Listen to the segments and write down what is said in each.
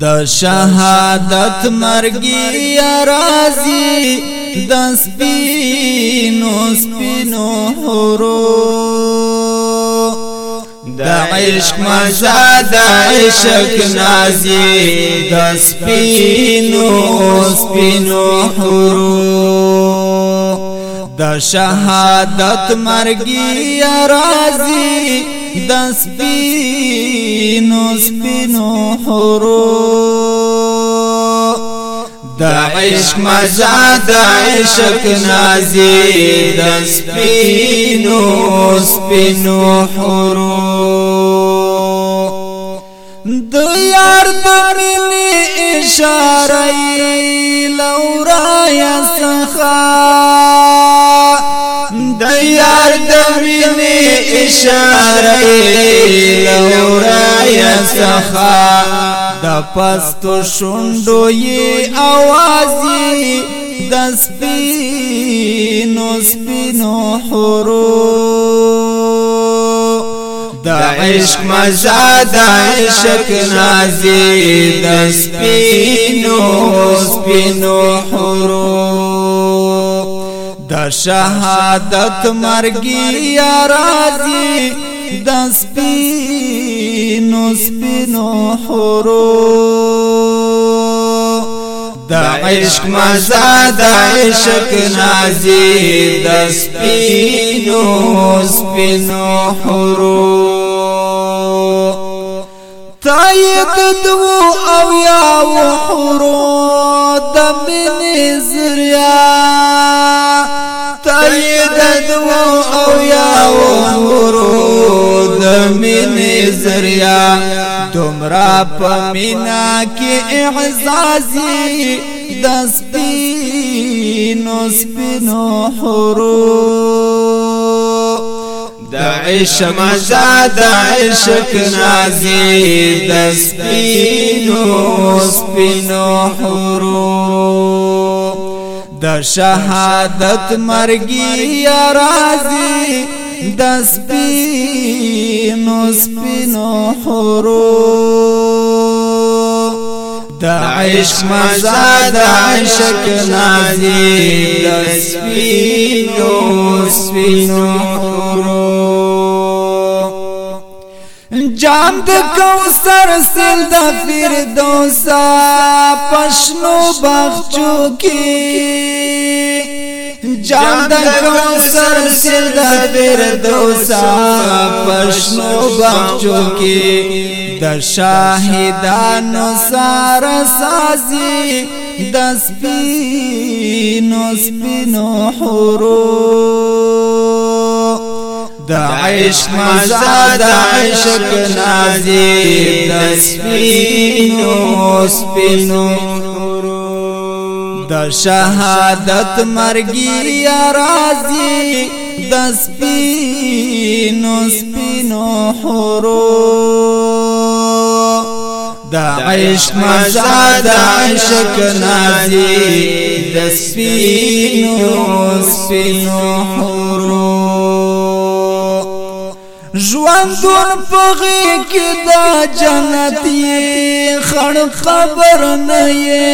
د شهادت مرګي راضي د سپینو سپینو هورو د عشق مزه د عشق نازي د سپینو سپینو هورو د شهادت مرګي راضي د سپینو سپینو حورو د عشق مزا د عشق نازي د سپینو سپینو حورو د یار د ملي اشاره لورا یا سخا د یار د مینې اشاره لورا یا سخا د پستو شوندو یې आवाज د سپینو سپینو حرو د عشق مزه د عشق نازي د سپینو سپینو حرو شهادت مرگی یا رازی د سپینو سپینو حورو دا عشق مزا دا عشق نازی د سپینو سپینو حورو تایت دو او یا وحورو د من زریان ولی ددو او دمرا پمینا کی اعزازی دس پینو سپینو حورو دعش مزا دعشق نازی دس پینو سپینو حرو د شهادت مرګي راځي د سپینو سپینو خورو د عشق مزاد عشق نازي د سپینو سپینو خورو جام د کوثر سیل د فردوسا پښنو بخچو کې جام د کوثر سیل د فردوسا پښنو بخچو کې د شاهدانو سار سازي د سپینو سپینو حروف د عشق مزه د عشق نازي د سپینو دا د شهادت مرګي راضي د سپینو سپینو حورو دا عيش ما زاد عشق نازي د سپینو سپینو حورو ژوندون پغی کی دا جنتی خړ خبر نه یې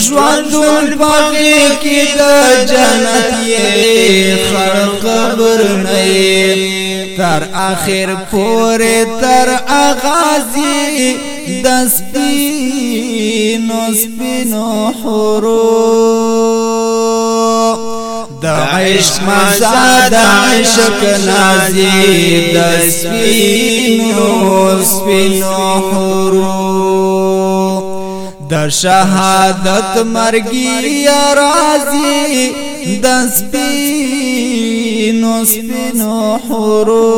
ژوندون پغی کی دا جنتی خړ خبر نه یې تر اخر پورې تر اغازی دسپینو سپینو حروف د عشق مزا د عشق نازي د سپینو سپینو حورو د شهادت مرګي راضي د سپینو سپینو حورو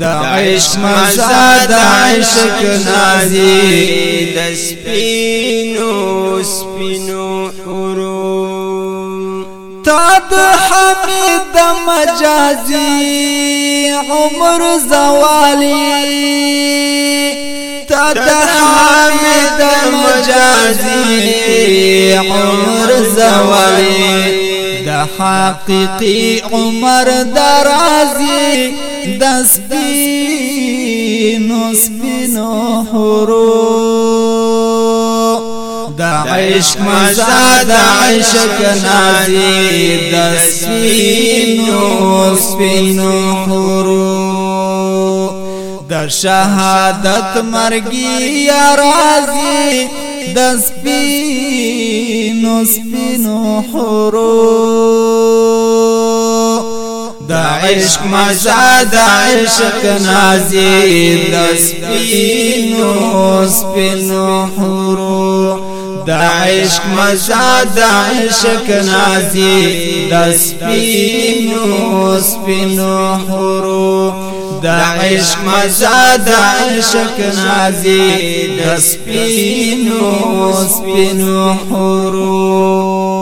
د عشق مزا د عشق نازي د سپینو سپینو استاد حمید مجازی عمر زوالی تا حمید مجازی عمر زوالی د حقیقی عمر درازی دسپینو سپینو حروف عشق مزاد عشق نازی د سپینو سپینو خورو د شهادت مرګي راضي د سپینو سپینو خورو د عشق مزاد عشق نازی د سپینو سپینو خورو دا عشق مزا دا عشق نازی دا سپینو سپینو حرو دا عشق مزا دا عشق نازی دا سپینو سپینو حرو